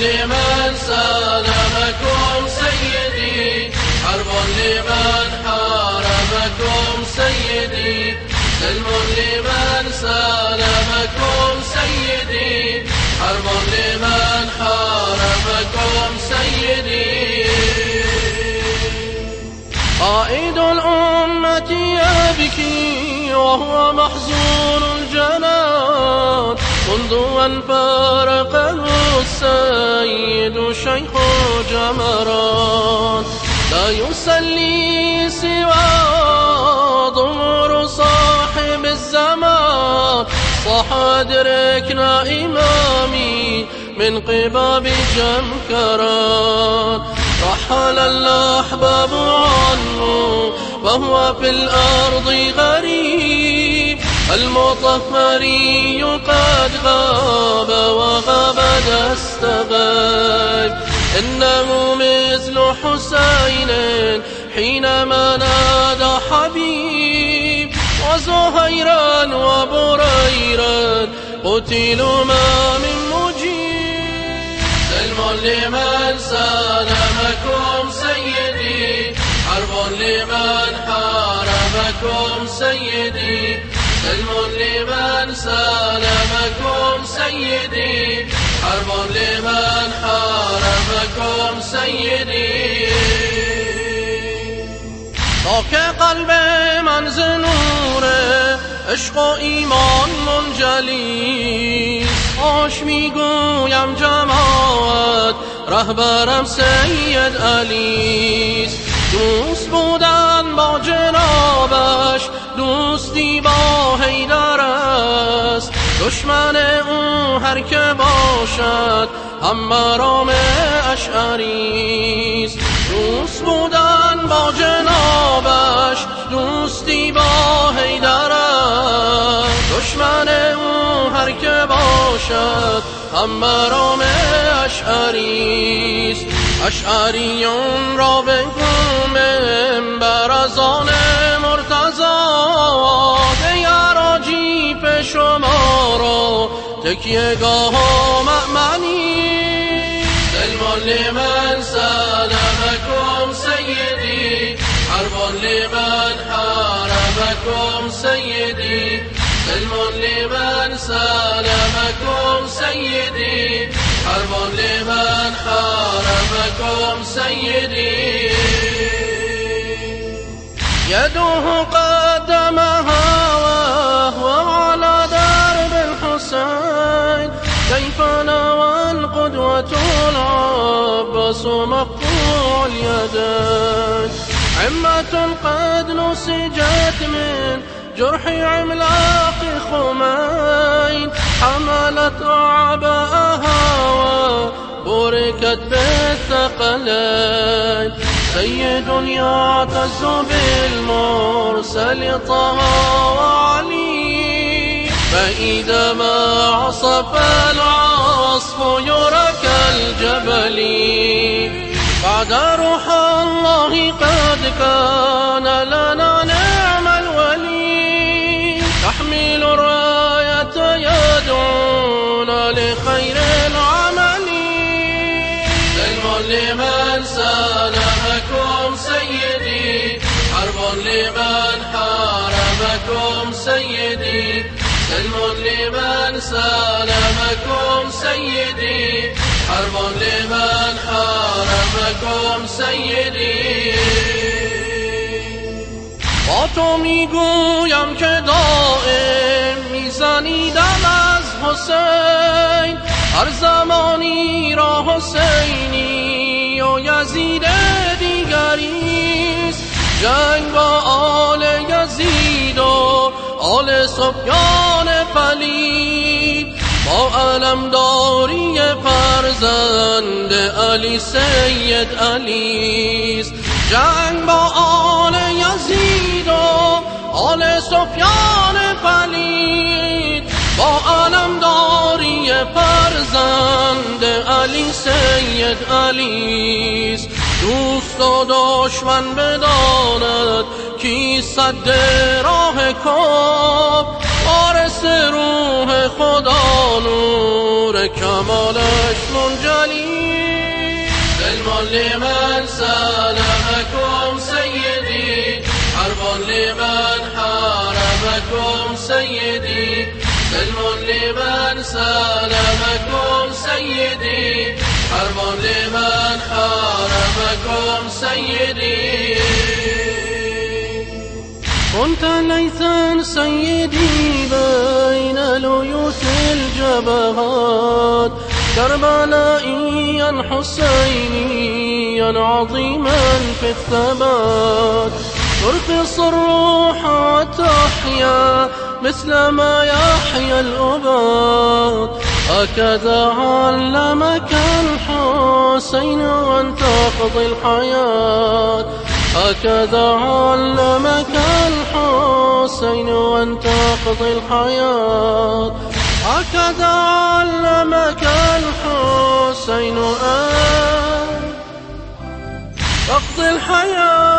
لمن سالمكم سيدي حرب لمن حاربكم سيدي. سلم لمن سالمكم سيدي حرب لمن حاربكم سيدي. قائد الأمة يبكي وهو محزون الجنان منذ أن فارقه السيد شيخ جمران. لا يسلي سوى ضمر صاحب الزمان. صح أدركنا إمامي من قباب جمكران رحل الأحباب عنه وهو في الأرض غريب. المطهري قد غاب وغاب دست غيب إنه مثل حسين حينما نادى حبيب. وزهيرا وبريرا قتلوا ما من مجيب. سلم لمن سالمكم سيدي. حرب لمن حاربكم سيدي. سلم لمن سالمكم سيدي حرب لمن حاربكم سيدي تا قلب من زنوره عشق و ایمان منجلی. آش می‌گویم جماعت رهبرم سید علیست دوست بودن با جنابش دوستی با حیدر است. دشمن او هر که باشد هم برام اشعریست دوست بودن با جنابش دوستی با حیدر است. دشمن او هر که باشد هم برام اشعریست اشعریون را بگو تکیه گاه مأمنی سلم لمن سلمكم سيدي حرب لمن حاربكم سيدي سلم لمن سلمكم سيدي حرب لمن حاربكم سيدي. يده قدمها اليدين عمة قد نسجت من جرح عملاق خمين. حملت أعباءها وبركت بالثقلين. سيد يعتز بالمرسل طه وعلي. فإذا ما عصف العصف يرى بعد روح الله قد كان لنا نعم الولي. تحمل الراية يدعونا لخير العمل. سلم لمن سالمكم سيدي. حرب لمن حاربكم سيدي. سلم لمن سالمكم سيدي. حرب لمن سيدي با تو می‌گویم که دائم میزنیدم از حسین. هر زمانی را حسینی و یزید دیگریست جنگ با آل یزید و آل سفیان پلید با علمداری فرزند علی سید علیست جنگ با آل یزید و آل سفیان پلید با علمداری فرزند علی سید علیست دوست و دشمن بداند کی صد راه کب وارث روح لمن سلمكم سيدي. حرب لمن حاربكم سيدي. سلم لمن سلمكم سيدي. حرب لمن حاربكم سيدي. كنت ليثا سيدي بين ليوث الجبهات. كربلائيا حسينيا عظيما في الثبات. ترخص الروح وتحيا مثل ما يحيا الأباد. هكذا علمك الحسين أن تقضي الحياة. هكذا علمك الحسين أن تقضي الحياة. هكذا علمك الحسين أن تقضي الحياة